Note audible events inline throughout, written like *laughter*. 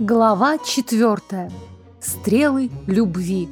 Глава четвертая. Стрелы любви.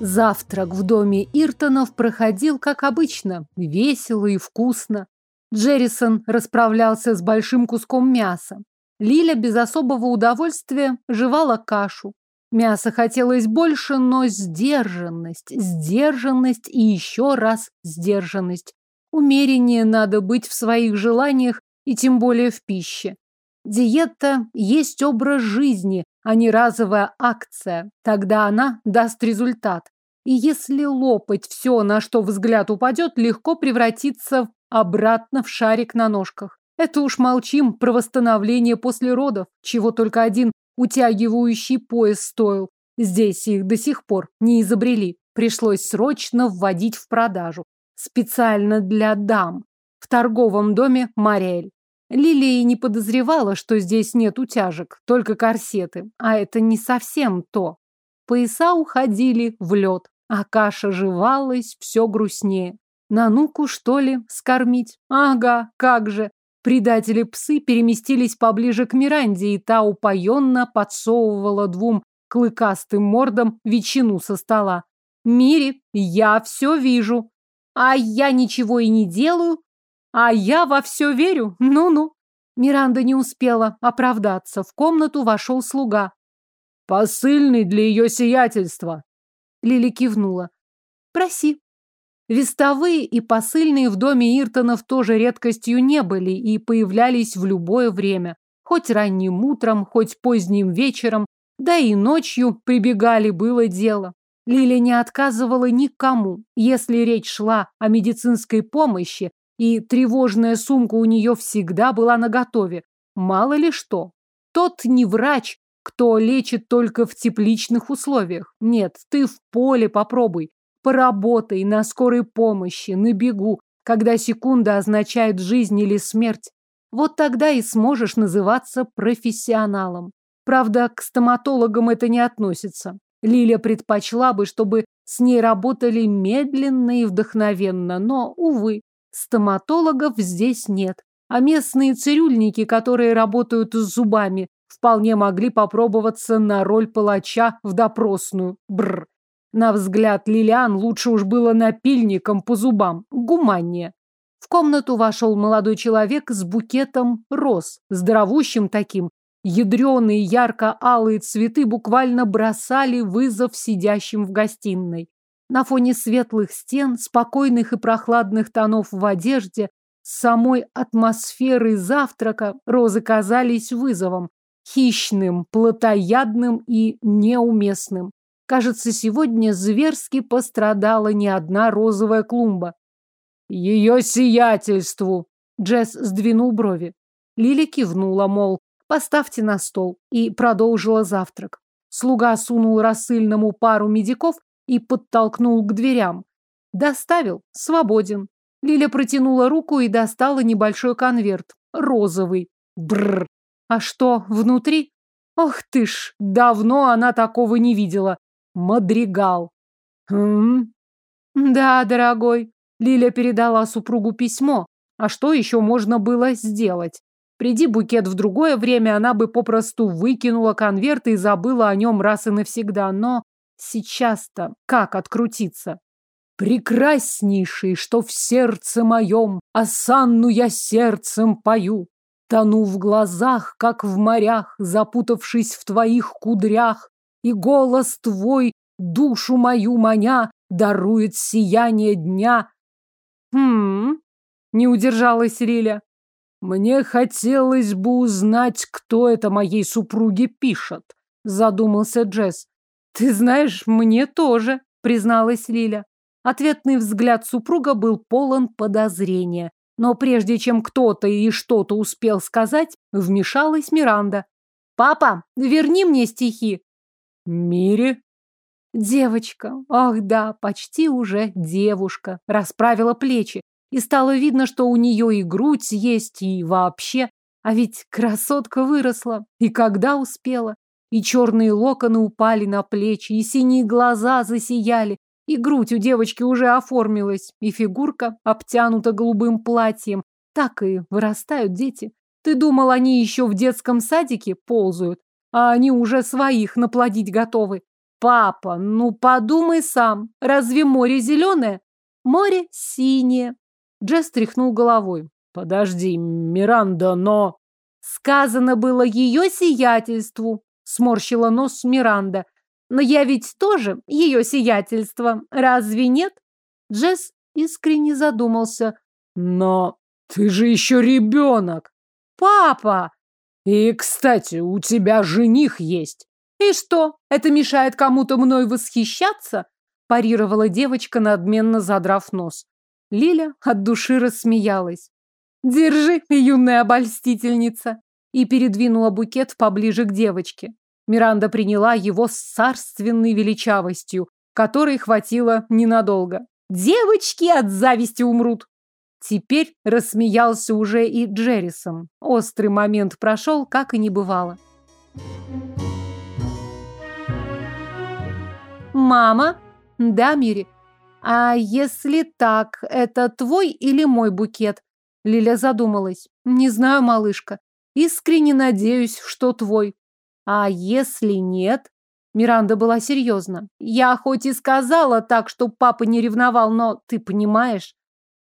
Завтрак в доме Иртонов проходил, как обычно, весело и вкусно. Джеррисон расправлялся с большим куском мяса. Лиля без особого удовольствия жевала кашу. Мяса хотелось больше, но сдержанность, сдержанность и еще раз сдержанность. Умереннее надо быть в своих желаниях и тем более в пище. Диета есть образ жизни, а не разовая акция. Тогда она даст результат. И если лопать все, на что взгляд упадет, легко превратиться обратно в шарик на ножках. Это уж молчим про восстановление после родов, чего только один утягивающий пояс стоил. Здесь их до сих пор не изобрели. Пришлось срочно вводить в продажу специально для дам в торговом доме Мариэль. Лилия не подозревала, что здесь нет утяжек, только корсеты, а это не совсем то. Пояса уходили в лед, а каша жевалась все грустнее. На нуку, что ли, скормить? Ага, как же. Предатели-псы переместились поближе к Миранде, и та упоенно подсовывала двум клыкастым мордам ветчину со стола. «Мири, я все вижу!» А я ничего и не делаю. А я во все верю. Ну-ну. Миранда не успела оправдаться. В комнату вошел слуга. Посыльный для ее сиятельства. Лили кивнула. Проси. Вестовые и посыльные в доме Иртонов тоже редкостью не были и появлялись в любое время. Хоть ранним утром, хоть поздним вечером, да и ночью прибегали было дело. Лиля не отказывала никому, если речь шла о медицинской помощи, и тревожная сумка у нее всегда была наготове. Мало ли что. Тот не врач, кто лечит только в тепличных условиях. Нет, ты в поле попробуй. Поработай на скорой помощи, на бегу, когда секунда означает жизнь или смерть. Вот тогда и сможешь называться профессионалом. Правда, к стоматологам это не относится. Лиля предпочла бы, чтобы с ней работали медленно и вдохновенно, но, увы, стоматологов здесь нет. А местные цирюльники, которые работают с зубами, вполне могли попробоваться на роль палача в допросную. Бр. На взгляд Лилиан лучше уж было напильником по зубам, гуманнее. В комнату вошел молодой человек с букетом роз, здоровущим таким, Ядреные ярко-алые цветы буквально бросали вызов сидящим в гостиной. На фоне светлых стен, спокойных и прохладных тонов в одежде, самой атмосферы завтрака розы казались вызовом. Хищным, плотоядным и неуместным. Кажется, сегодня зверски пострадала не одна розовая клумба. Ее сиятельству! Джесс сдвинул брови. Лили кивнула, мол, Поставьте на стол. И продолжила завтрак. Слуга сунул рассыльному пару медиков и подтолкнул к дверям. Доставил. Свободен. Лиля протянула руку и достала небольшой конверт. Розовый. Бррр. А что внутри? Ох ты ж, давно она такого не видела. Мадригал. Хм. Да, дорогой. Лиля передала супругу письмо. А что еще можно было сделать? Приди букет в другое время, она бы попросту выкинула конверт и забыла о нем раз и навсегда. Но сейчас-то как открутиться? Прекраснейший, что в сердце моем, осанну я сердцем пою. Тону в глазах, как в морях, запутавшись в твоих кудрях, и голос твой, душу мою маня, дарует сияние дня. Хм, не удержалась Риля. Мне хотелось бы узнать, кто это моей супруге пишет, задумался Джесс. Ты знаешь, мне тоже, призналась Лиля. Ответный взгляд супруга был полон подозрения. Но прежде чем кто-то и что-то успел сказать, вмешалась Миранда. «Папа, верни мне стихи!» «Мире?» Девочка, ах да, почти уже девушка, расправила плечи и стало видно, что у нее и грудь есть, и вообще. А ведь красотка выросла. И когда успела? И черные локоны упали на плечи, и синие глаза засияли, И грудь у девочки уже оформилась, и фигурка обтянута голубым платьем. Так и вырастают дети. Ты думал, они еще в детском садике ползают, а они уже своих наплодить готовы. Папа, ну подумай сам, разве море зеленое? Море синее. Джесс тряхнул головой. Подожди, Миранда, но... Сказано было ее сиятельству, сморщила нос Миранда. Но я ведь тоже ее сиятельство, разве нет? Джесс искренне задумался. Но ты же еще ребенок. Папа! И, кстати, у тебя жених есть. И что, это мешает кому-то мной восхищаться? Парировала девочка, надменно задрав нос. Лиля от души рассмеялась. Держи, юная обольстительница. И передвинула букет поближе к девочке. Миранда приняла его с царственной величавостью, которой хватило ненадолго. Девочки от зависти умрут. Теперь рассмеялся уже и Джеррисон. Острый момент прошел, как и не бывало. «Мама?» «Да, Мири?» «А если так, это твой или мой букет?» Лиля задумалась. «Не знаю, малышка. Искренне надеюсь, что твой». «А если нет?» Миранда была серьезна. «Я хоть и сказала так, что папа не ревновал, но ты понимаешь?»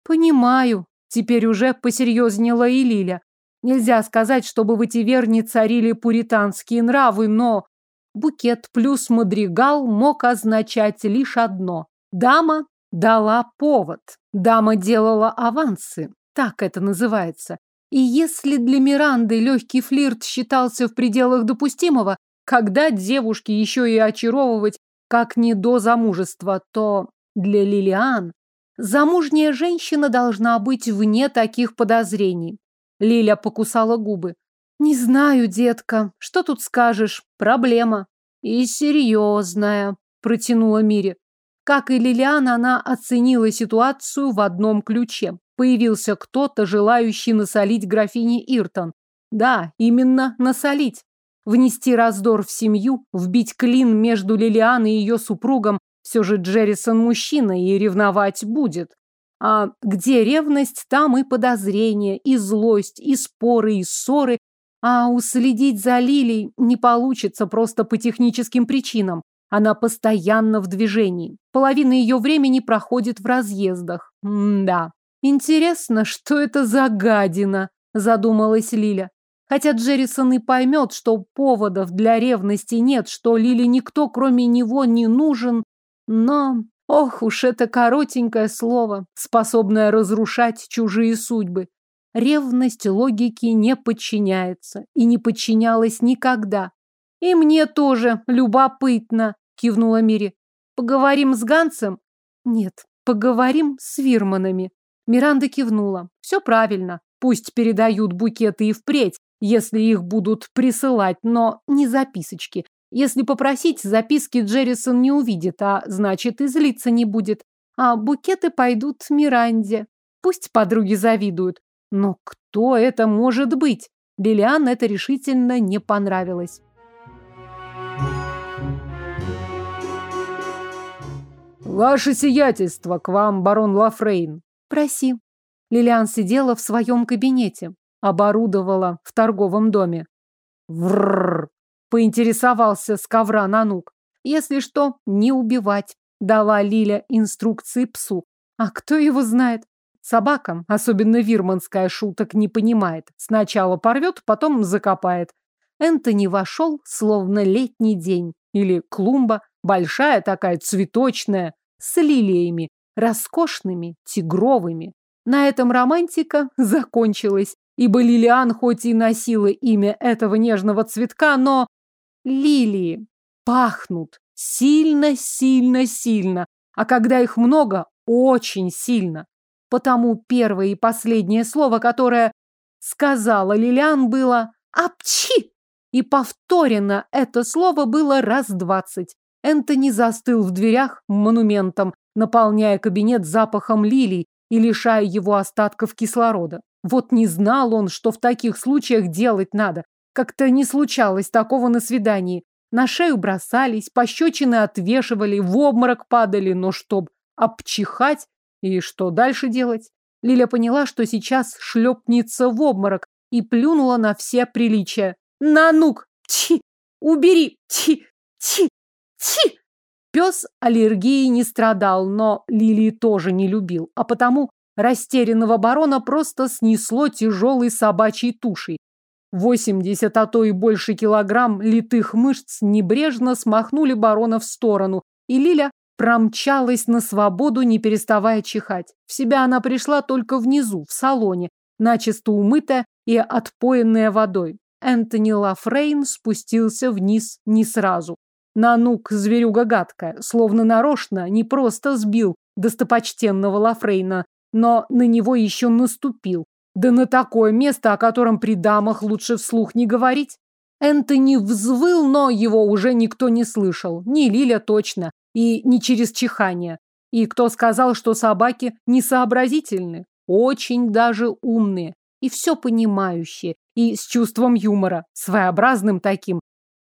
«Понимаю». Теперь уже посерьезнела и Лиля. Нельзя сказать, чтобы в Этиверне царили пуританские нравы, но букет плюс мадригал мог означать лишь одно. Дама дала повод. Дама делала авансы. Так это называется. И если для Миранды легкий флирт считался в пределах допустимого, когда девушке еще и очаровывать, как не до замужества, то для Лилиан замужняя женщина должна быть вне таких подозрений. Лиля покусала губы. Не знаю, детка, что тут скажешь? Проблема. И серьезная, протянула Мире. Как и Лилиана, она оценила ситуацию в одном ключе. Появился кто-то, желающий насолить графине Иртон. Да, именно насолить. Внести раздор в семью, вбить клин между Лилианой и ее супругом, все же Джеррисон мужчина и ревновать будет. А где ревность, там и подозрения, и злость, и споры, и ссоры. А уследить за Лилей не получится просто по техническим причинам. Она постоянно в движении. Половина ее времени проходит в разъездах. М да. Интересно, что это за гадина, задумалась Лиля. Хотя Джеррисон и поймет, что поводов для ревности нет, что Лиле никто, кроме него, не нужен, но... Ох уж это коротенькое слово, способное разрушать чужие судьбы. Ревность логике не подчиняется и не подчинялась никогда. И мне тоже любопытно, кивнула Мири. Поговорим с Ганцем? Нет, поговорим с Вирманами. Миранда кивнула. Все правильно. Пусть передают букеты и впредь, если их будут присылать, но не записочки. Если попросить, записки Джеррисон не увидит, а значит и злиться не будет. А букеты пойдут Миранде. Пусть подруги завидуют. Но кто это может быть? Лилиан это решительно не понравилось. Ваше сиятельство, к вам барон Лафрейн. Проси. Лилиан сидела в своем кабинете, оборудовала в торговом доме. Врррр поинтересовался с ковра Нанук. Если что, не убивать, дала Лиля инструкции псу. А кто его знает? Собака, особенно вирманская, шуток не понимает. Сначала порвет, потом закопает. Энтони вошел, словно летний день. Или клумба, большая такая, цветочная, с лилиями, роскошными, тигровыми. На этом романтика *laughs* закончилась, ибо Лилиан хоть и носила имя этого нежного цветка, но лилии пахнут сильно-сильно-сильно, а когда их много, очень сильно. Потому первое и последнее слово, которое сказала Лилиан, было «апчи!» И повторено это слово было раз двадцать. Энтони застыл в дверях монументом, наполняя кабинет запахом лилий и лишая его остатков кислорода. Вот не знал он, что в таких случаях делать надо. Как-то не случалось такого на свидании. На шею бросались, пощечины отвешивали, в обморок падали, но чтоб обчихать и что дальше делать? Лиля поняла, что сейчас шлепнется в обморок и плюнула на все приличия. «Нанук! Ти! Убери! Ти! Ти! Ти!» Пес аллергии не страдал, но Лилии тоже не любил, а потому растерянного барона просто снесло тяжелой собачьей тушей. Восемьдесят, а то и больше килограмм литых мышц небрежно смахнули барона в сторону, и Лиля промчалась на свободу, не переставая чихать. В себя она пришла только внизу, в салоне, начисто умытая и отпоенная водой. Энтони Лафрейн спустился вниз не сразу. Нанук, зверюга гадкая, словно нарочно, не просто сбил достопочтенного Лафрейна, но на него еще наступил. Да на такое место, о котором при дамах лучше вслух не говорить. Энтони взвыл, но его уже никто не слышал. Ни Лиля точно, и не через чихание. И кто сказал, что собаки несообразительны? Очень даже умные. И все понимающие. И с чувством юмора. Своеобразным таким.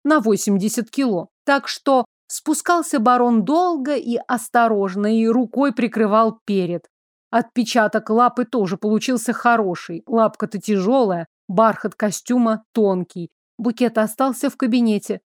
На 80 кило. Так что спускался барон долго и осторожно, и рукой прикрывал перед. Отпечаток лапы тоже получился хороший. Лапка-то тяжелая, бархат костюма тонкий. Букет остался в кабинете.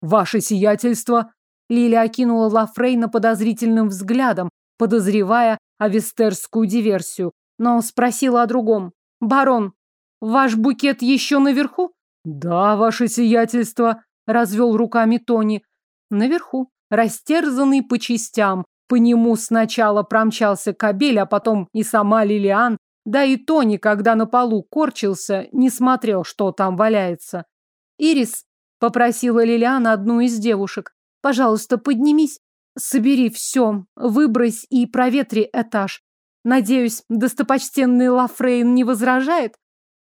«Ваше сиятельство!» Лиля окинула Лафрейна подозрительным взглядом, подозревая авестерскую диверсию, но спросила о другом. «Барон, ваш букет еще наверху?» «Да, ваше сиятельство», — развел руками Тони. «Наверху, растерзанный по частям, по нему сначала промчался кабель, а потом и сама Лилиан, да и Тони, когда на полу корчился, не смотрел, что там валяется. «Ирис», — попросила Лилиан одну из девушек, — «пожалуйста, поднимись, собери все, выбрось и проветри этаж. Надеюсь, достопочтенный Лафрейн не возражает?»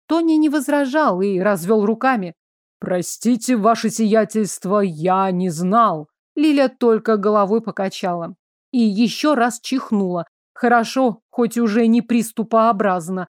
Тони не возражал и развел руками. «Простите, ваше сиятельство, я не знал». Лиля только головой покачала и еще раз чихнула. Хорошо, хоть уже не приступообразно.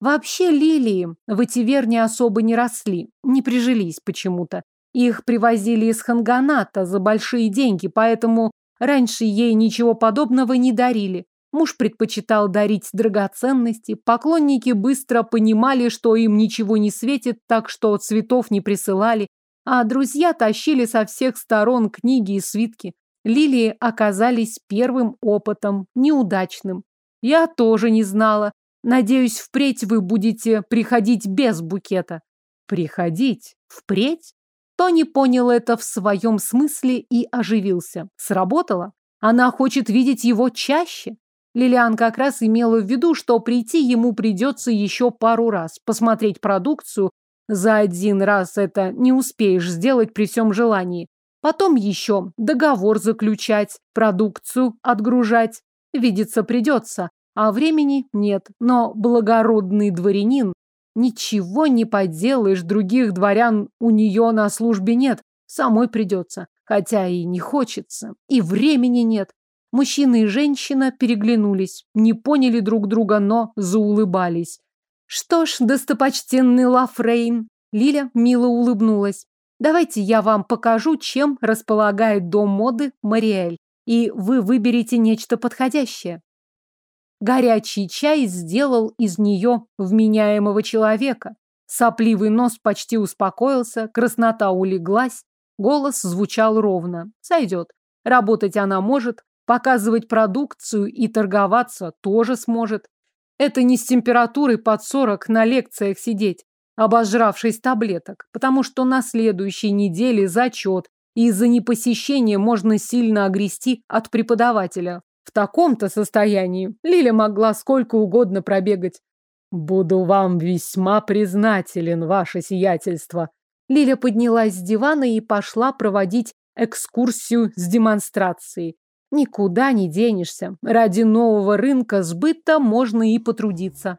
Вообще лилии в Этиверне особо не росли, не прижились почему-то. Их привозили из Ханганата за большие деньги, поэтому раньше ей ничего подобного не дарили. Муж предпочитал дарить драгоценности, поклонники быстро понимали, что им ничего не светит, так что цветов не присылали, а друзья тащили со всех сторон книги и свитки. Лилии оказались первым опытом, неудачным. Я тоже не знала. Надеюсь, впредь вы будете приходить без букета. Приходить? Впредь? Тони понял это в своем смысле и оживился. Сработало? Она хочет видеть его чаще? Лилиан как раз имела в виду, что прийти ему придется еще пару раз, посмотреть продукцию. За один раз это не успеешь сделать при всем желании. Потом еще договор заключать, продукцию отгружать. Видеться придется, а времени нет. Но благородный дворянин, ничего не поделаешь, других дворян у нее на службе нет. Самой придется, хотя и не хочется, и времени нет. Мужчина и женщина переглянулись, не поняли друг друга, но заулыбались. Что ж, достопочтенный Лафрейн, Лиля мило улыбнулась. Давайте я вам покажу, чем располагает дом моды Мариэль, и вы выберете нечто подходящее. Горячий чай сделал из нее вменяемого человека. Сопливый нос почти успокоился, краснота улеглась, голос звучал ровно. Сойдет. Работать она может, показывать продукцию и торговаться тоже сможет. Это не с температурой под 40 на лекциях сидеть обожравшись таблеток, потому что на следующей неделе зачет, и из-за непосещения можно сильно огрести от преподавателя. В таком-то состоянии Лиля могла сколько угодно пробегать. «Буду вам весьма признателен, ваше сиятельство». Лиля поднялась с дивана и пошла проводить экскурсию с демонстрацией. Никуда не денешься. Ради нового рынка сбыта можно и потрудиться.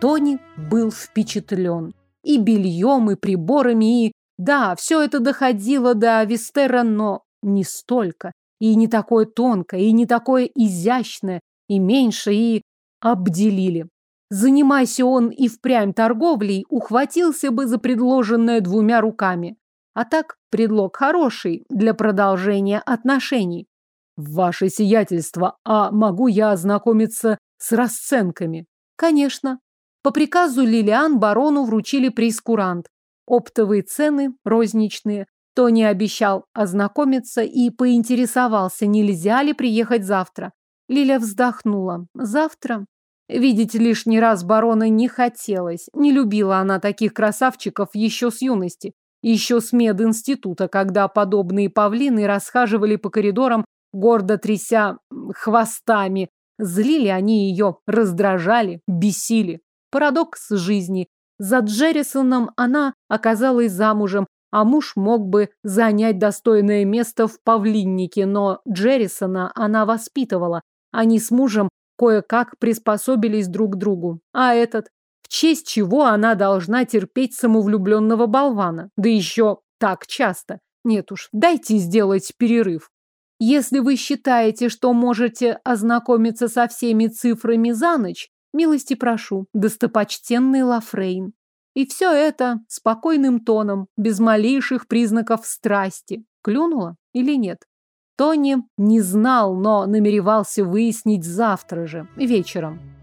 Тони был впечатлен. И бельем, и приборами, и... Да, все это доходило до Вестера, но не столько. И не такое тонкое, и не такое изящное, и меньше, и... Обделили. Занимайся он и впрямь торговлей, ухватился бы за предложенное двумя руками. А так, предлог хороший для продолжения отношений. Ваше сиятельство, а могу я ознакомиться с расценками? Конечно. По приказу Лилиан барону вручили прейскурант. Оптовые цены, розничные. Тони обещал ознакомиться и поинтересовался, нельзя ли приехать завтра. Лиля вздохнула. Завтра? Видеть лишний раз барона не хотелось. Не любила она таких красавчиков еще с юности. Еще с мединститута, когда подобные павлины расхаживали по коридорам, гордо тряся хвостами. Злили они ее, раздражали, бесили. Парадокс жизни. За Джеррисоном она оказалась замужем, а муж мог бы занять достойное место в павлиннике, но Джеррисона она воспитывала. Они с мужем кое-как приспособились друг к другу. А этот? Честь чего она должна терпеть самовлюбленного болвана? Да еще так часто. Нет уж, дайте сделать перерыв. Если вы считаете, что можете ознакомиться со всеми цифрами за ночь, милости прошу, достопочтенный Лафрейн. И все это спокойным тоном, без малейших признаков страсти. Клюнула или нет? Тони не знал, но намеревался выяснить завтра же, вечером.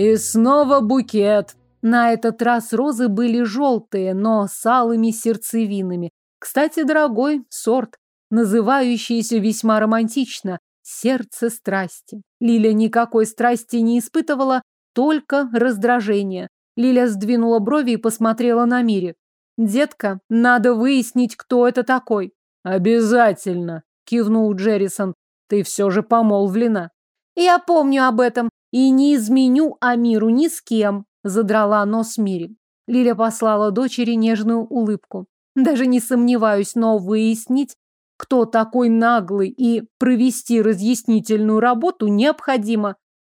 И снова букет. На этот раз розы были желтые, но с алыми сердцевинами. Кстати, дорогой сорт, называющийся весьма романтично сердце страсти. Лиля никакой страсти не испытывала, только раздражение. Лиля сдвинула брови и посмотрела на Мире. «Детка, надо выяснить, кто это такой». «Обязательно», — кивнул Джеррисон. «Ты все же помолвлена». «Я помню об этом и не изменю Амиру ни с кем», — задрала нос Мире. Лиля послала дочери нежную улыбку. «Даже не сомневаюсь, но выяснить кто такой наглый, и провести разъяснительную работу необходимо.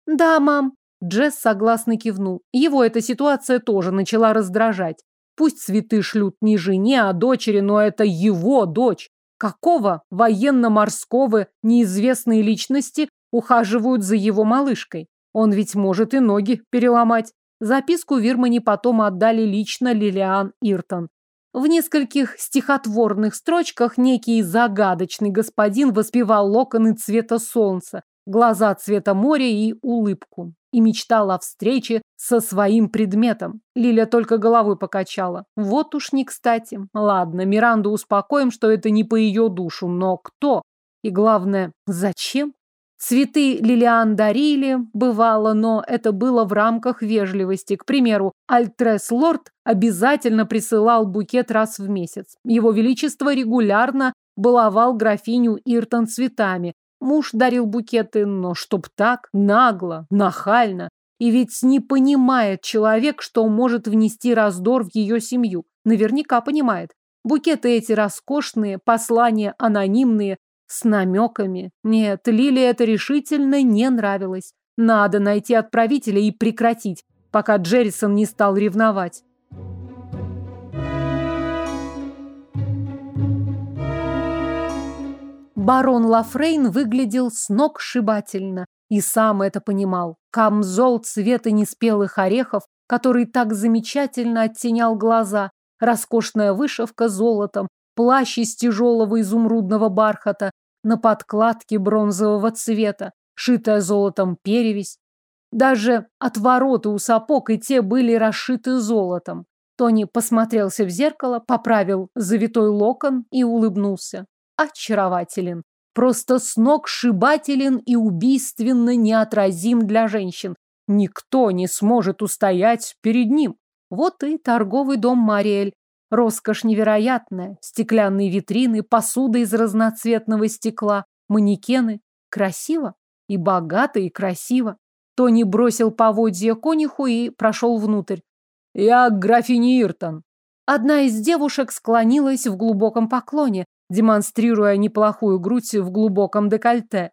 Да, мам. Джесс согласно кивнул. Его эта ситуация тоже начала раздражать. Пусть цветы шлют не жене, а дочери, но это его дочь. Какого военно-морского неизвестные личности ухаживают за его малышкой? Он ведь может и ноги переломать. Записку Вирмани потом отдали лично Лилиан Иртон. В нескольких стихотворных строчках некий загадочный господин воспевал локоны цвета солнца, глаза цвета моря и улыбку. И мечтал о встрече со своим предметом. Лиля только головой покачала. Вот уж не кстати. Ладно, Миранду успокоим, что это не по ее душу, но кто? И главное, зачем? Цветы Лилиан дарили, бывало, но это было в рамках вежливости. К примеру, Альтрес Лорд обязательно присылал букет раз в месяц. Его Величество регулярно баловал графиню Иртон цветами. Муж дарил букеты, но чтоб так, нагло, нахально. И ведь не понимает человек, что может внести раздор в ее семью. Наверняка понимает. Букеты эти роскошные, послания анонимные, с намеками. Нет, Лиле это решительно не нравилось. Надо найти отправителя и прекратить, пока Джеррисон не стал ревновать. Барон Лафрейн выглядел с ног сшибательно и сам это понимал. Камзол цвета неспелых орехов, который так замечательно оттенял глаза, роскошная вышивка золотом, плащ из тяжелого изумрудного бархата, на подкладке бронзового цвета, шитая золотом перевесь. Даже отвороты у сапог и те были расшиты золотом. Тони посмотрелся в зеркало, поправил завитой локон и улыбнулся. Очарователен. Просто с ног шибателен и убийственно неотразим для женщин. Никто не сможет устоять перед ним. Вот и торговый дом Мариэль. Роскошь невероятная. Стеклянные витрины, посуда из разноцветного стекла, манекены. Красиво. И богато, и красиво. Тони бросил поводья конюху и прошел внутрь. «Я графиня Иртон». Одна из девушек склонилась в глубоком поклоне, демонстрируя неплохую грудь в глубоком декольте.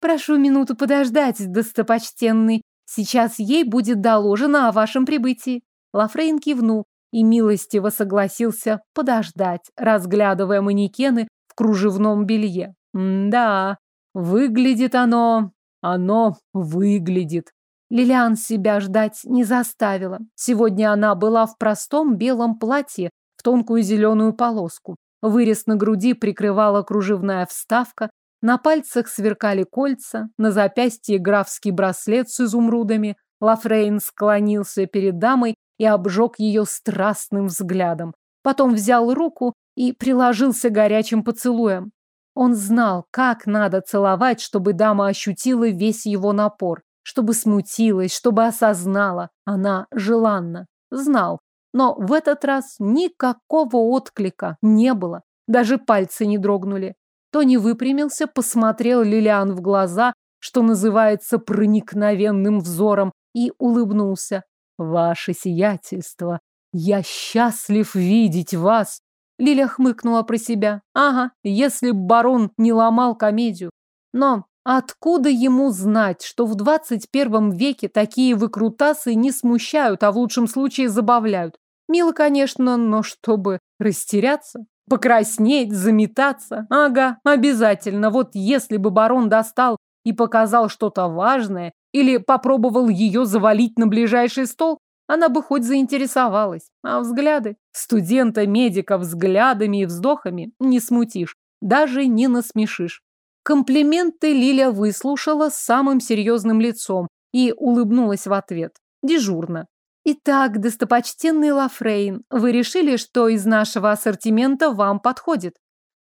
«Прошу минуту подождать, достопочтенный. Сейчас ей будет доложено о вашем прибытии». Лафрейн кивнул и милостиво согласился подождать, разглядывая манекены в кружевном белье. Да, Выглядит оно... Оно выглядит. Лилиан себя ждать не заставила. Сегодня она была в простом белом платье в тонкую зеленую полоску. Вырез на груди прикрывала кружевная вставка, на пальцах сверкали кольца, на запястье графский браслет с изумрудами. Лафрейн склонился перед дамой и обжег ее страстным взглядом. Потом взял руку и приложился горячим поцелуем. Он знал, как надо целовать, чтобы дама ощутила весь его напор, чтобы смутилась, чтобы осознала. Она желанна. Знал. Но в этот раз никакого отклика не было. Даже пальцы не дрогнули. Тони выпрямился, посмотрел Лилиан в глаза, что называется проникновенным взором, и улыбнулся. «Ваше сиятельство, я счастлив видеть вас!» Лиля хмыкнула про себя. «Ага, если б барон не ломал комедию. Но откуда ему знать, что в двадцать первом веке такие выкрутасы не смущают, а в лучшем случае забавляют? Мило, конечно, но чтобы растеряться, покраснеть, заметаться. Ага, обязательно. Вот если бы барон достал и показал что-то важное, или попробовал ее завалить на ближайший стол, она бы хоть заинтересовалась. А взгляды? Студента-медика взглядами и вздохами не смутишь, даже не насмешишь. Комплименты Лиля выслушала с самым серьезным лицом и улыбнулась в ответ. Дежурно. Итак, достопочтенный Лафрейн, вы решили, что из нашего ассортимента вам подходит?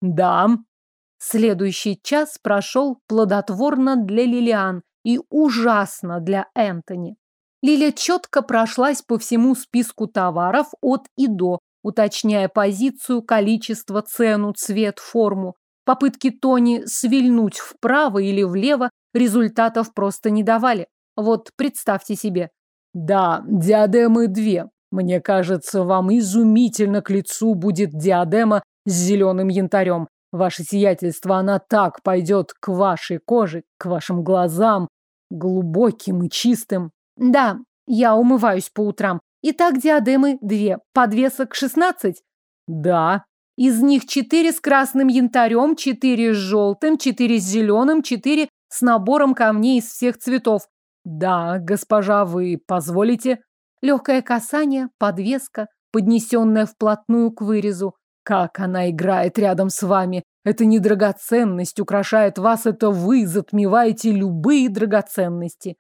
Да. Следующий час прошел плодотворно для Лилиан и ужасно для Энтони. Лиля четко прошлась по всему списку товаров от и до, уточняя позицию, количество, цену, цвет, форму. Попытки Тони свильнуть вправо или влево результатов просто не давали. Вот представьте себе, да, диадемы две. Мне кажется, вам изумительно к лицу будет диадема с зеленым янтарем. Ваше сиятельство, она так пойдет к вашей коже, к вашим глазам, глубоким и чистым. Да, я умываюсь по утрам. Итак, диадемы две, подвесок шестнадцать? Да. Из них четыре с красным янтарем, четыре с желтым, четыре с зеленым, четыре с набором камней из всех цветов. Да, госпожа, вы позволите? Легкое касание, подвеска, поднесенная вплотную к вырезу. Как она играет рядом с вами. Это не драгоценность украшает вас, это вы затмеваете любые драгоценности.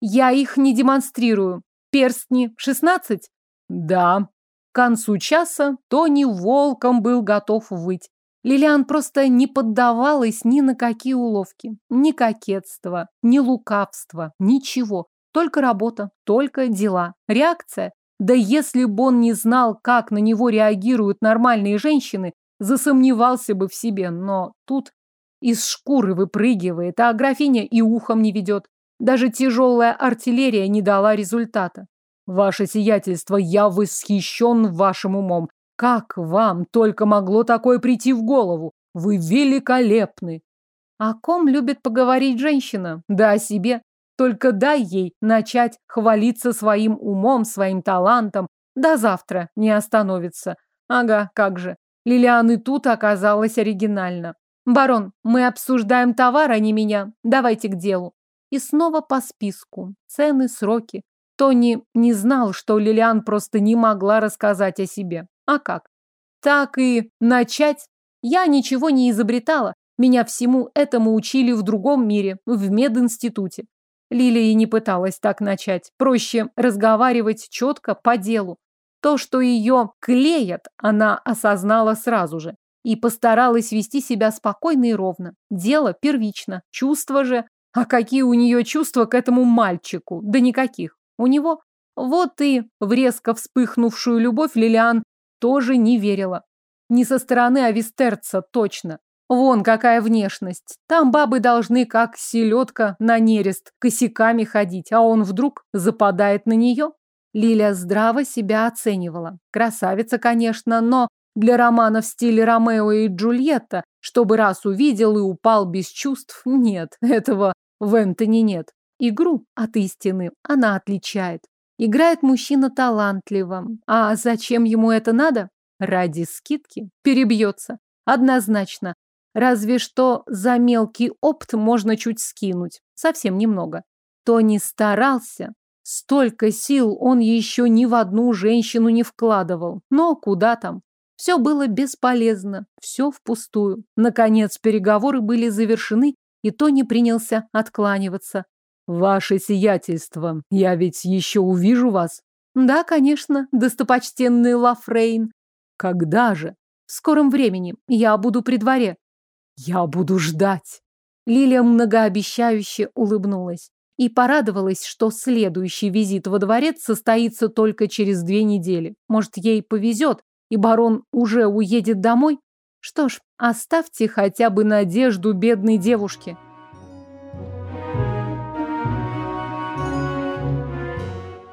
Я их не демонстрирую. Перстни шестнадцать? Да. К концу часа Тони волком был готов выть. Лилиан просто не поддавалась ни на какие уловки. Ни кокетства, ни лукавства, ничего. Только работа, только дела. Реакция. Да если бы он не знал, как на него реагируют нормальные женщины, засомневался бы в себе. Но тут из шкуры выпрыгивает, а графиня и ухом не ведет. Даже тяжелая артиллерия не дала результата. Ваше сиятельство, я восхищен вашим умом. Как вам только могло такое прийти в голову? Вы великолепны. О ком любит поговорить женщина? Да о себе. Только дай ей начать хвалиться своим умом, своим талантом. До завтра не остановится. Ага, как же. Лилиан и тут оказалась оригинально. Барон, мы обсуждаем товар, а не меня. Давайте к делу. И снова по списку. Цены, сроки. Тони не знал, что Лилиан просто не могла рассказать о себе. А как? Так и начать. Я ничего не изобретала. Меня всему этому учили в другом мире, в мединституте. Лилия и не пыталась так начать. Проще разговаривать четко по делу. То, что ее клеят, она осознала сразу же. И постаралась вести себя спокойно и ровно. Дело первично. Чувства же... А какие у нее чувства к этому мальчику? Да никаких. У него... Вот и в резко вспыхнувшую любовь Лилиан тоже не верила. Не со стороны Авистерца, точно. Вон какая внешность. Там бабы должны, как селедка на нерест, косяками ходить, а он вдруг западает на нее. Лиля здраво себя оценивала. Красавица, конечно, но для романа в стиле Ромео и Джульетта, чтобы раз увидел и упал без чувств, нет, *laughs* этого в Энтони нет. Игру от истины она отличает. Играет мужчина талантливо. А зачем ему это надо? Ради скидки. Перебьется. Однозначно. Разве что за мелкий опт можно чуть скинуть. Совсем немного. Тони старался. Столько сил он еще ни в одну женщину не вкладывал. Но куда там? Все было бесполезно, все впустую. Наконец переговоры были завершены, и Тони принялся откланиваться. «Ваше сиятельство, я ведь еще увижу вас?» «Да, конечно, достопочтенный Лафрейн». «Когда же?» «В скором времени. Я буду при дворе». «Я буду ждать». Лилия многообещающе улыбнулась и порадовалась, что следующий визит во дворец состоится только через две недели. Может, ей повезет, и барон уже уедет домой? Что ж, оставьте хотя бы надежду бедной девушке.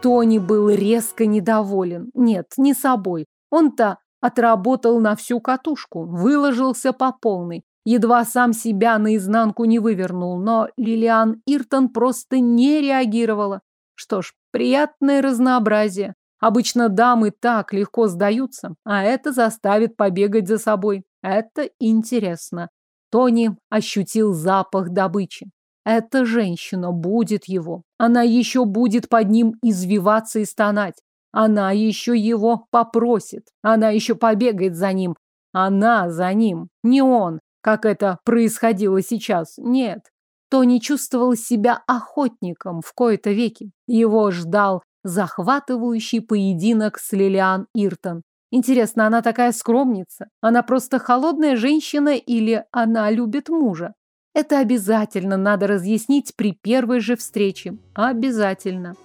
Тони был резко недоволен. Нет, не собой. Он-то отработал на всю катушку, выложился по полной. Едва сам себя наизнанку не вывернул, но Лилиан Иртон просто не реагировала. Что ж, приятное разнообразие. Обычно дамы так легко сдаются, а это заставит побегать за собой. Это интересно. Тони ощутил запах добычи. Эта женщина будет его. Она еще будет под ним извиваться и стонать. Она еще его попросит. Она еще побегает за ним. Она за ним. Не он, как это происходило сейчас. Нет. Тони чувствовал себя охотником в кои-то веки. Его ждал захватывающий поединок с Лилиан Иртон. Интересно, она такая скромница? Она просто холодная женщина или она любит мужа? Это обязательно надо разъяснить при первой же встрече. Обязательно.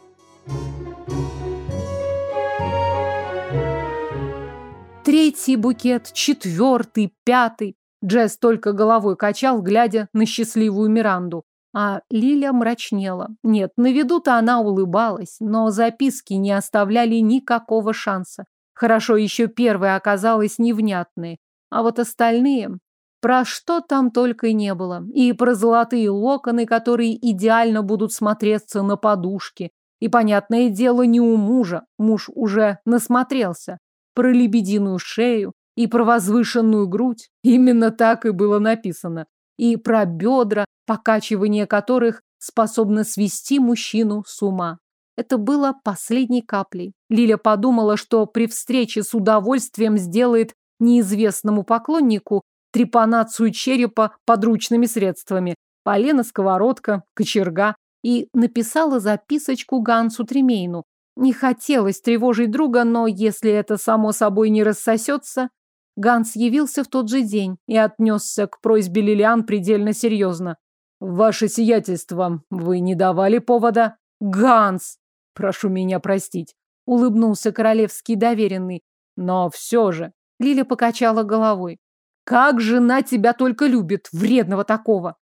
Третий букет, четвертый, пятый. Джесс только головой качал, глядя на счастливую Миранду. А Лиля мрачнела. Нет, на виду-то она улыбалась, но записки не оставляли никакого шанса. Хорошо, еще первая оказалась невнятной. А вот остальные... Про что там только и не было. И про золотые локоны, которые идеально будут смотреться на подушке. И, понятное дело, не у мужа. Муж уже насмотрелся. Про лебединую шею и про возвышенную грудь. Именно так и было написано. И про бедра, покачивание которых способно свести мужчину с ума. Это было последней каплей. Лиля подумала, что при встрече с удовольствием сделает неизвестному поклоннику трепанацию черепа подручными средствами. Полено, сковородка, кочерга. И написала записочку Гансу Тремейну. Не хотелось тревожить друга, но если это само собой не рассосется, Ганс явился в тот же день и отнесся к просьбе Лилиан предельно серьезно. «Ваше сиятельство, вы не давали повода?» «Ганс!» «Прошу меня простить», — улыбнулся королевский доверенный. «Но все же...» — Лиля покачала головой. «Как жена тебя только любит, вредного такого!»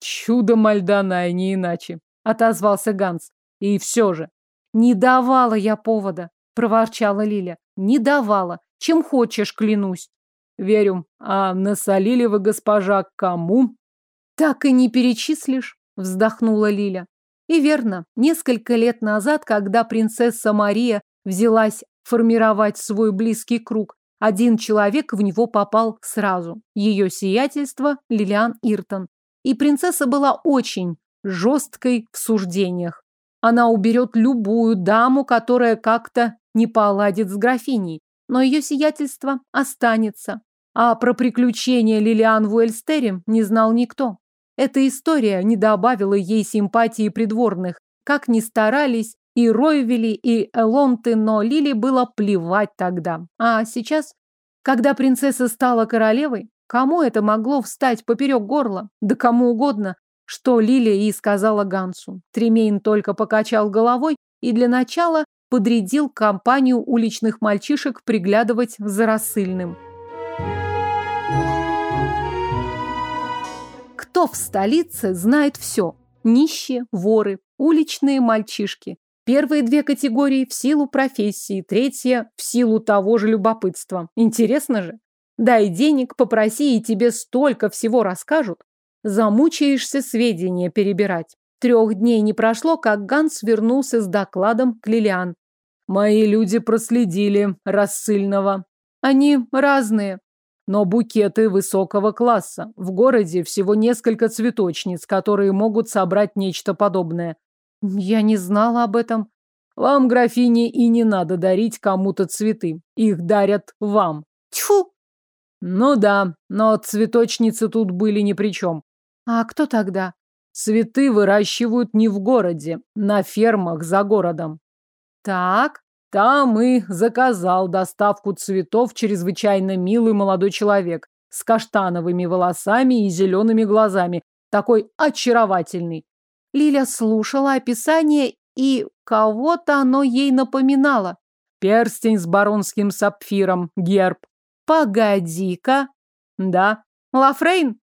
«Чудо Мальдана, и не иначе», — отозвался Ганс. «И все же...» «Не давала я повода», — проворчала Лиля. «Не давала. Чем хочешь, клянусь. Верю. А насолили вы, госпожа, кому? Так и не перечислишь, вздохнула Лиля. И верно, несколько лет назад, когда принцесса Мария взялась формировать свой близкий круг, один человек в него попал сразу. Ее сиятельство Лилиан Иртон. И принцесса была очень жесткой в суждениях. Она уберет любую даму, которая как-то не поладит с графиней но ее сиятельство останется. А про приключения Лилиан в Уэльстере не знал никто. Эта история не добавила ей симпатии придворных. Как ни старались и Ройвели, и Элонты, но Лили было плевать тогда. А сейчас, когда принцесса стала королевой, кому это могло встать поперек горла? Да кому угодно, что Лилия и сказала Гансу. Тремейн только покачал головой и для начала подрядил компанию уличных мальчишек приглядывать за рассыльным. Кто в столице знает все? Нищие, воры, уличные мальчишки. Первые две категории в силу профессии, третья в силу того же любопытства. Интересно же. Дай денег, попроси, и тебе столько всего расскажут. Замучаешься сведения перебирать. Трех дней не прошло, как Ганс вернулся с докладом к Лилиан. Мои люди проследили рассыльного. Они разные. но букеты высокого класса. В городе всего несколько цветочниц, которые могут собрать нечто подобное. Я не знала об этом. Вам, графине, и не надо дарить кому-то цветы. Их дарят вам. Тьфу! Ну да, но цветочницы тут были ни при чем. А кто тогда? Цветы выращивают не в городе, на фермах за городом. Так. Там и заказал доставку цветов чрезвычайно милый молодой человек с каштановыми волосами и зелеными глазами. Такой очаровательный. Лиля слушала описание, и кого-то оно ей напоминало. Перстень с баронским сапфиром, герб. Погоди-ка. Да. Лафрейн?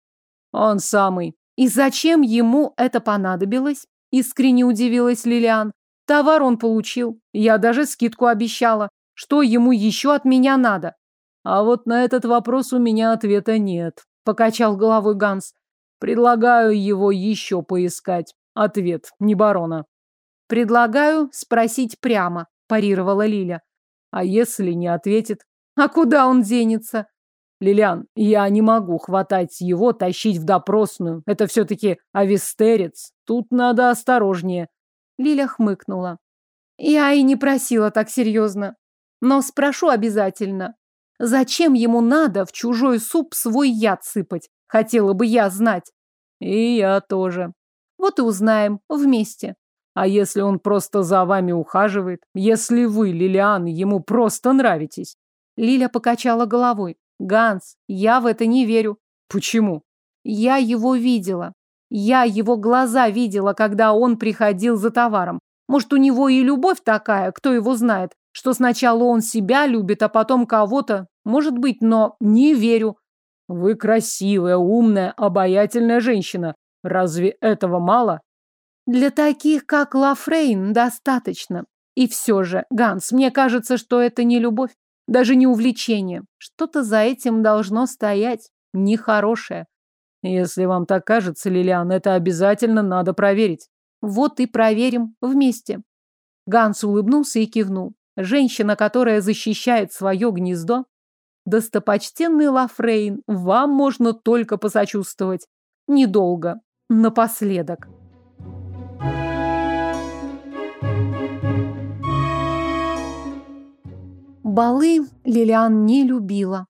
Он самый. И зачем ему это понадобилось? Искренне удивилась Лилиан. Товар он получил. Я даже скидку обещала. Что ему еще от меня надо? А вот на этот вопрос у меня ответа нет. Покачал головой Ганс. Предлагаю его еще поискать. Ответ, не барона. Предлагаю спросить прямо, парировала Лиля. А если не ответит? А куда он денется? Лилиан, я не могу хватать его, тащить в допросную. Это все-таки авистерец. Тут надо осторожнее. Лиля хмыкнула. Я и не просила так серьезно. Но спрошу обязательно. Зачем ему надо в чужой суп свой яд сыпать? Хотела бы я знать. И я тоже. Вот и узнаем вместе. А если он просто за вами ухаживает? Если вы, Лилиан, ему просто нравитесь? Лиля покачала головой. Ганс, я в это не верю. Почему? Я его видела. Я его глаза видела, когда он приходил за товаром. Может, у него и любовь такая, кто его знает, что сначала он себя любит, а потом кого-то. Может быть, но не верю. Вы красивая, умная, обаятельная женщина. Разве этого мало? Для таких, как Лафрейн, достаточно. И все же, Ганс, мне кажется, что это не любовь. Даже не увлечение. Что-то за этим должно стоять. Нехорошее. Если вам так кажется, Лилиан, это обязательно надо проверить. Вот и проверим вместе. Ганс улыбнулся и кивнул. Женщина, которая защищает свое гнездо. Достопочтенный Лафрейн, вам можно только посочувствовать. Недолго. Напоследок. Балы Лилиан не любила.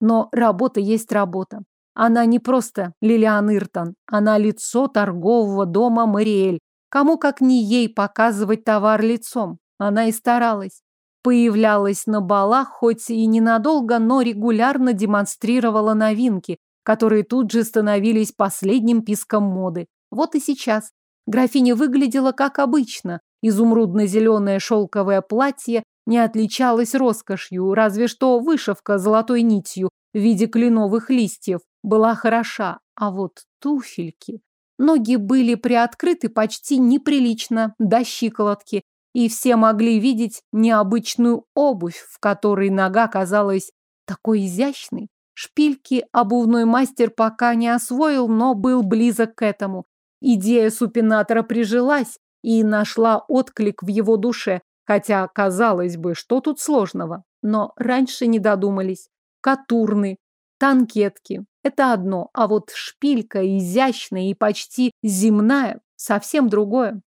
Но работа есть работа. Она не просто Лилиан Иртон, она лицо торгового дома Мариэль. Кому как не ей показывать товар лицом. Она и старалась. Появлялась на балах, хоть и ненадолго, но регулярно демонстрировала новинки, которые тут же становились последним писком моды. Вот и сейчас. Графиня выглядела как обычно. Изумрудно-зеленое шелковое платье не отличалось роскошью, разве что вышивка золотой нитью в виде кленовых листьев была хороша, а вот туфельки... Ноги были приоткрыты почти неприлично до щиколотки, и все могли видеть необычную обувь, в которой нога казалась такой изящной. Шпильки обувной мастер пока не освоил, но был близок к этому. Идея супинатора прижилась и нашла отклик в его душе, Хотя, казалось бы, что тут сложного? Но раньше не додумались. Катурны, танкетки – это одно, а вот шпилька изящная и почти земная – совсем другое.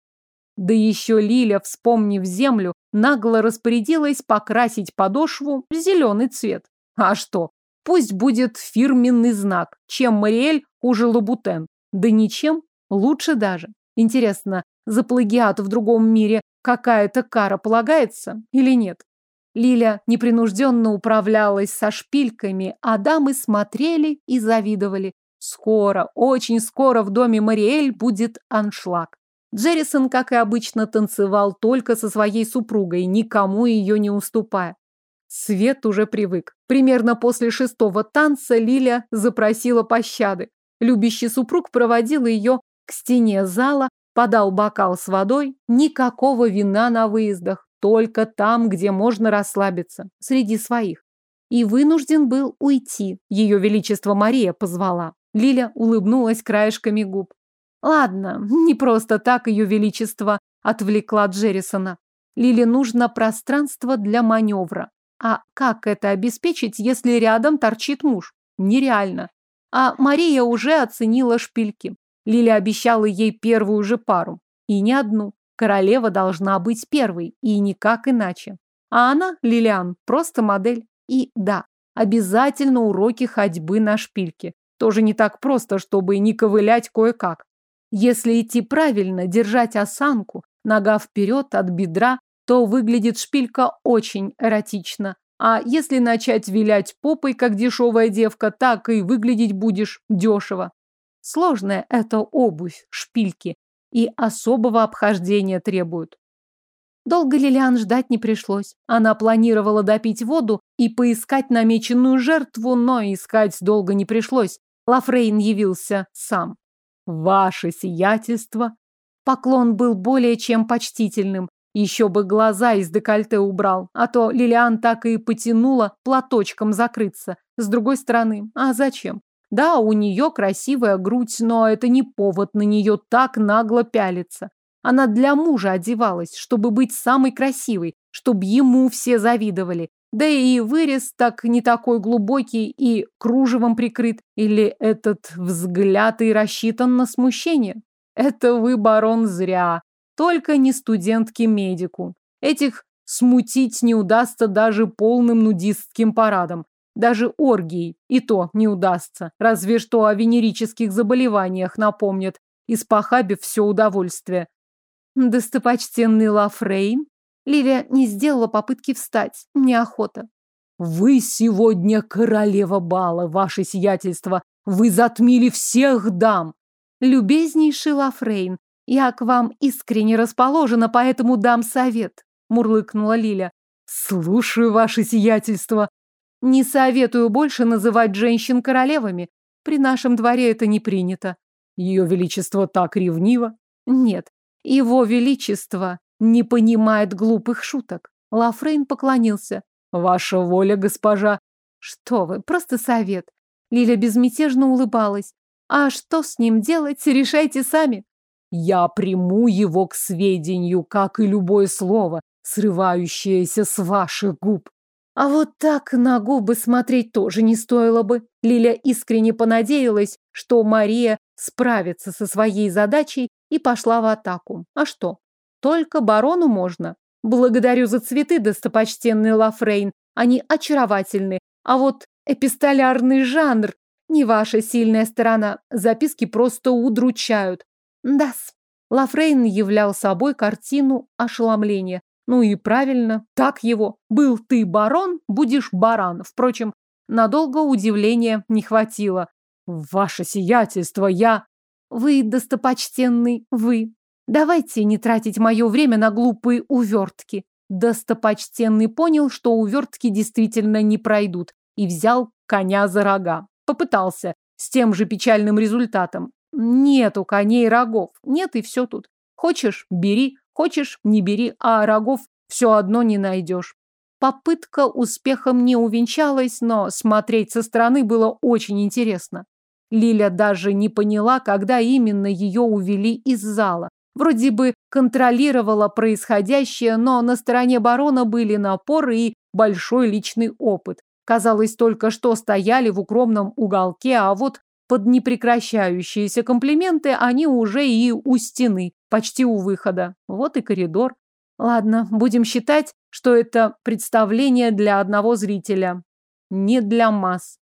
Да еще Лиля, вспомнив землю, нагло распорядилась покрасить подошву в зеленый цвет. А что? Пусть будет фирменный знак. Чем Мариэль хуже Лабутен. Да ничем, лучше даже. Интересно, за плагиат в другом мире какая-то кара полагается или нет? Лиля непринужденно управлялась со шпильками, а дамы смотрели и завидовали. Скоро, очень скоро в доме Мариэль будет аншлаг. Джеррисон, как и обычно, танцевал только со своей супругой, никому ее не уступая. Свет уже привык. Примерно после шестого танца Лиля запросила пощады. Любящий супруг проводил ее к стене зала, подал бокал с водой, никакого вина на выездах, только там, где можно расслабиться, среди своих. И вынужден был уйти. Ее Величество Мария позвала. Лиля улыбнулась краешками губ. Ладно, *laughs* не просто так Ее Величество отвлекла Джеррисона. Лиле нужно пространство для маневра. А как это обеспечить, если рядом торчит муж? нереально. А Мария уже оценила шпильки. Лиля обещала ей первую же пару. И не одну. Королева должна быть первой, и никак иначе. А она, Лилиан, просто модель. И да, обязательно уроки ходьбы на шпильке. Тоже не так просто, чтобы не ковылять кое-как. Если идти правильно, держать осанку, нога вперед от бедра, то выглядит шпилька очень эротично. А если начать вилять попой, как дешевая девка, так и выглядеть будешь дешево. Сложная это обувь, шпильки, и особого обхождения требуют. Долго Лилиан ждать не пришлось. Она планировала допить воду и поискать намеченную жертву, но искать долго не пришлось. Лафрейн явился сам. «Ваше сиятельство!» Поклон был более чем почтительным. Еще бы глаза из декольте убрал, а то Лилиан так и потянула платочком закрыться. С другой стороны, а зачем? Да, у нее красивая грудь, но это не повод на нее так нагло пялиться. Она для мужа одевалась, чтобы быть самой красивой, чтобы ему все завидовали. Да и вырез так не такой глубокий и кружевом прикрыт. Или этот взгляд и рассчитан на смущение? Это вы, барон, зря. Только не студентке-медику. Этих смутить не удастся даже полным нудистским парадом. Даже оргией и то не удастся. Разве что о венерических заболеваниях напомнят, испохабив все удовольствие. Достопочтенный Лафрейн? Ливия не сделала попытки встать. Неохота. Вы сегодня королева бала, ваше сиятельство. Вы затмили всех дам. Любезнейший Лафрейн, я к вам искренне расположена, поэтому дам совет, мурлыкнула Лиля. Слушаю, ваше сиятельство. Не советую больше называть женщин королевами. При нашем дворе это не принято. Ее величество так ревниво. Нет, его величество не понимает глупых шуток. Лафрейн поклонился. Ваша воля, госпожа. Что вы, просто совет. Лиля безмятежно улыбалась. А что с ним делать, решайте сами. Я приму его к сведению, как и любое слово, срывающееся с ваших губ. А вот так на губы смотреть тоже не стоило бы. Лиля искренне понадеялась, что Мария справится со своей задачей и пошла в атаку. А что? Только барону можно. Благодарю за цветы, достопочтенный Лафрейн. Они очаровательны. А вот эпистолярный жанр не ваша сильная сторона. Записки просто удручают. Да-с. Лафрейн являл собой картину ошеломления. Ну и правильно, так его. Был ты барон, будешь баран. Впрочем, надолго удивления не хватило. Ваше сиятельство, я... Вы, достопочтенный, вы. Давайте не тратить мое время на глупые увертки. Достопочтенный понял, что увертки действительно не пройдут, и взял коня за рога. Попытался, с тем же печальным результатом. Нет у коней рогов. Нет, и все тут. Хочешь – бери, хочешь – не бери, а рогов все одно не найдешь. Попытка успехом не увенчалась, но смотреть со стороны было очень интересно. Лиля даже не поняла, когда именно ее увели из зала. Вроде бы контролировала происходящее, но на стороне барона были напор и большой личный опыт. Казалось, только что стояли в укромном уголке, а вот под непрекращающиеся комплименты они уже и у стены, почти у выхода. Вот и коридор. Ладно, будем считать, что это представление для одного зрителя, не для масс.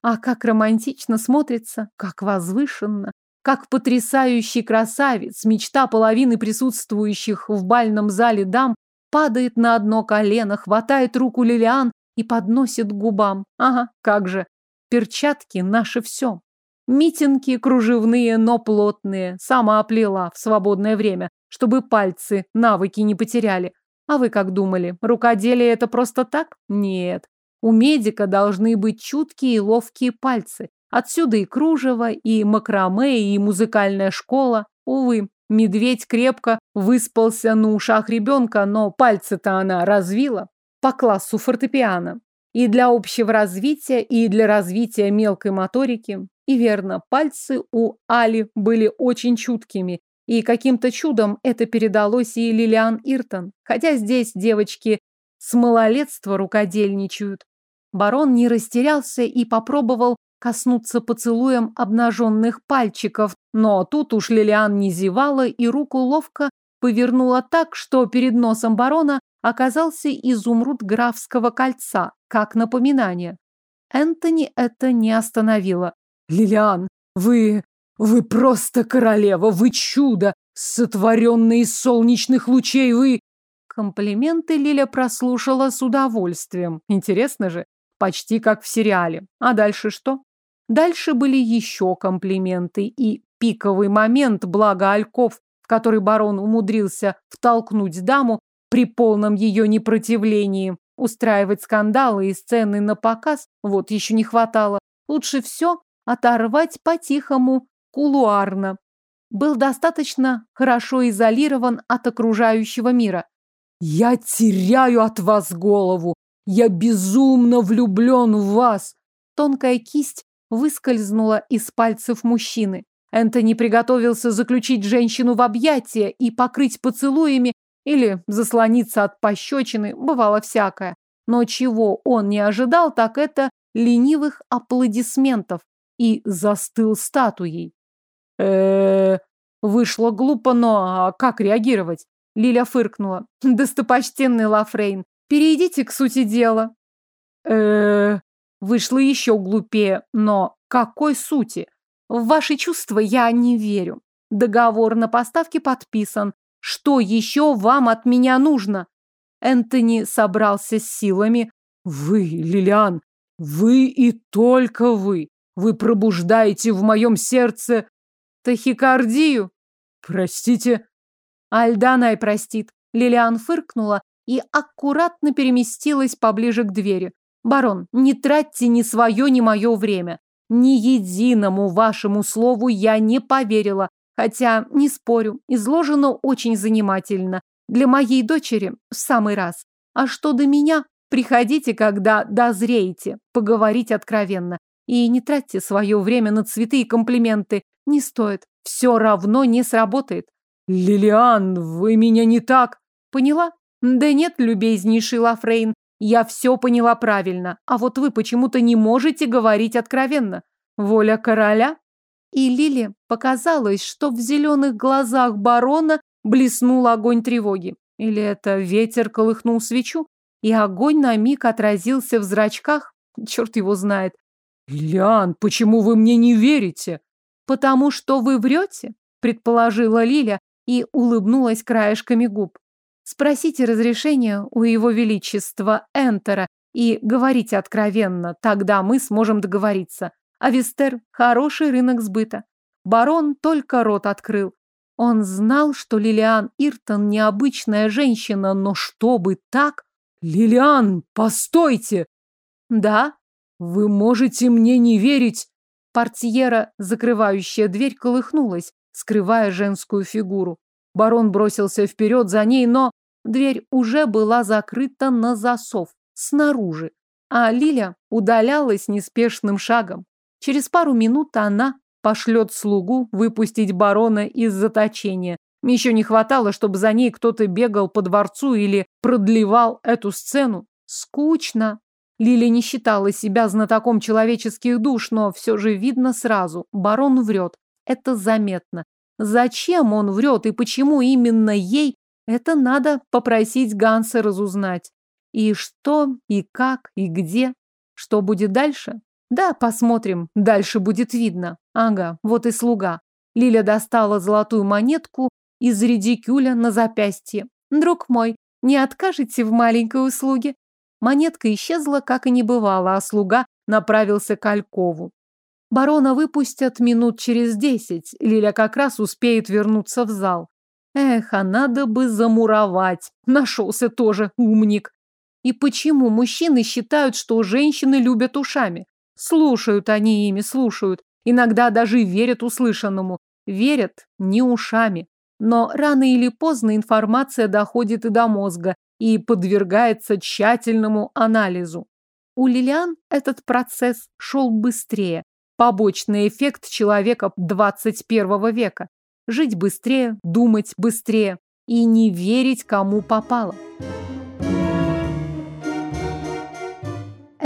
А как романтично смотрится, как возвышенно, как потрясающий красавец, мечта половины присутствующих в бальном зале дам, падает на одно колено, хватает руку Лилиан и подносит к губам. Ага, как же. Перчатки – наше все. Митинги кружевные, но плотные. Сама оплела в свободное время, чтобы пальцы навыки не потеряли. А вы как думали, рукоделие это просто так? Нет. У медика должны быть чуткие и ловкие пальцы. Отсюда и кружево, и макраме, и музыкальная школа. Увы, медведь крепко выспался на ушах ребенка, но пальцы-то она развила по классу фортепиано. И для общего развития, и для развития мелкой моторики. И верно, пальцы у Али были очень чуткими, и каким-то чудом это передалось и Лилиан Иртон. Хотя здесь девочки с малолетства рукодельничают. Барон не растерялся и попробовал коснуться поцелуем обнаженных пальчиков, но тут уж Лилиан не зевала и руку ловко повернула так, что перед носом барона оказался изумруд графского кольца, как напоминание. Энтони это не остановило. «Лилиан, вы... вы просто королева, вы чудо, сотворенное из солнечных лучей, вы...» Комплименты Лиля прослушала с удовольствием. Интересно же, почти как в сериале. А дальше что? Дальше были еще комплименты и пиковый момент, благо Альков, в который барон умудрился втолкнуть даму при полном ее непротивлении. Устраивать скандалы и сцены на показ вот еще не хватало. Лучше все оторвать по-тихому, кулуарно. Был достаточно хорошо изолирован от окружающего мира. «Я теряю от вас голову! Я безумно влюблен в вас!» Тонкая кисть выскользнула из пальцев мужчины. Энтони приготовился заключить женщину в объятия и покрыть поцелуями или заслониться от пощечины, бывало всякое. Но чего он не ожидал, так это ленивых аплодисментов и застыл статуей. э Вышло глупо, но а как реагировать? Лиля фыркнула. *laughs* Достопочтенный Лафрейн, перейдите к сути дела. э Вышло еще глупее, но какой сути? В ваши чувства я не верю. Договор на поставки подписан. Что еще вам от меня нужно? Энтони собрался с силами. Вы, Лилиан, вы и только вы. Вы пробуждаете в моем сердце тахикардию. Простите. Альданай простит. Лилиан фыркнула и аккуратно переместилась поближе к двери. Барон, не тратьте ни свое, ни мое время. Ни единому вашему слову я не поверила, хотя, не спорю, изложено очень занимательно. Для моей дочери в самый раз. А что до меня, приходите, когда дозреете, поговорить откровенно. И не тратьте свое время на цветы и комплименты. Не стоит. Все равно не сработает. Лилиан, вы меня не так... Поняла? Да нет, любезнейший Лафрейн. Я все поняла правильно, а вот вы почему-то не можете говорить откровенно. Воля короля? И Лиле показалось, что в зеленых глазах барона блеснул огонь тревоги. Или это ветер колыхнул свечу, и огонь на миг отразился в зрачках? Черт его знает. «Лиан, почему вы мне не верите?» «Потому что вы врете», предположила Лиля и улыбнулась краешками губ. Спросите разрешения у его величества Энтера и говорите откровенно, тогда мы сможем договориться. Авестер – хороший рынок сбыта. Барон только рот открыл. Он знал, что Лилиан Иртон необычная женщина, но чтобы так... Лилиан, постойте! Да? Вы можете мне не верить? Портьера, закрывающая дверь, колыхнулась, скрывая женскую фигуру. Барон бросился вперед за ней, но Дверь уже была закрыта на засов, снаружи, а Лиля удалялась неспешным шагом. Через пару минут она пошлет слугу выпустить барона из заточения. Еще не хватало, чтобы за ней кто-то бегал по дворцу или продлевал эту сцену. Скучно. Лиля не считала себя знатоком человеческих душ, но все же видно сразу. Барон врет. Это заметно. Зачем он врет и почему именно ей это надо попросить Ганса разузнать. И что, и как, и где. Что будет дальше? Да, посмотрим. Дальше будет видно. Ага, вот и слуга. Лиля достала золотую монетку из редикюля на запястье. Друг мой, не откажете в маленькой услуге? Монетка исчезла, как и не бывало, а слуга направился к Алькову. Барона выпустят минут через десять. Лиля как раз успеет вернуться в зал. Эх, а надо бы замуровать. Нашелся тоже умник. И почему мужчины считают, что женщины любят ушами? Слушают они ими, слушают. Иногда даже верят услышанному. Верят не ушами. Но рано или поздно информация доходит и до мозга и подвергается тщательному анализу. У Лилиан этот процесс шел быстрее. Побочный эффект человека 21 века жить быстрее, думать быстрее и не верить кому попало.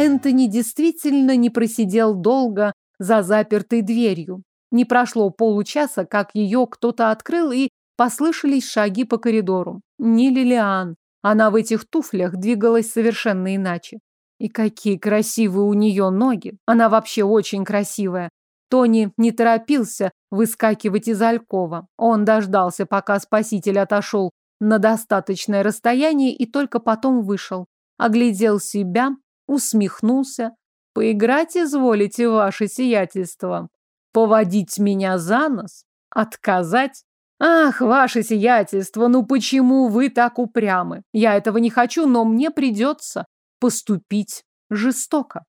Энтони действительно не просидел долго за запертой дверью. Не прошло получаса, как ее кто-то открыл, и послышались шаги по коридору. Не Лилиан. Она в этих туфлях двигалась совершенно иначе. И какие красивые у нее ноги. Она вообще очень красивая. Тони не торопился выскакивать из алькова. Он дождался, пока спаситель отошел на достаточное расстояние и только потом вышел. Оглядел себя, усмехнулся. «Поиграть изволите, ваше сиятельство? Поводить меня за нос? Отказать? Ах, ваше сиятельство, ну почему вы так упрямы? Я этого не хочу, но мне придется поступить жестоко».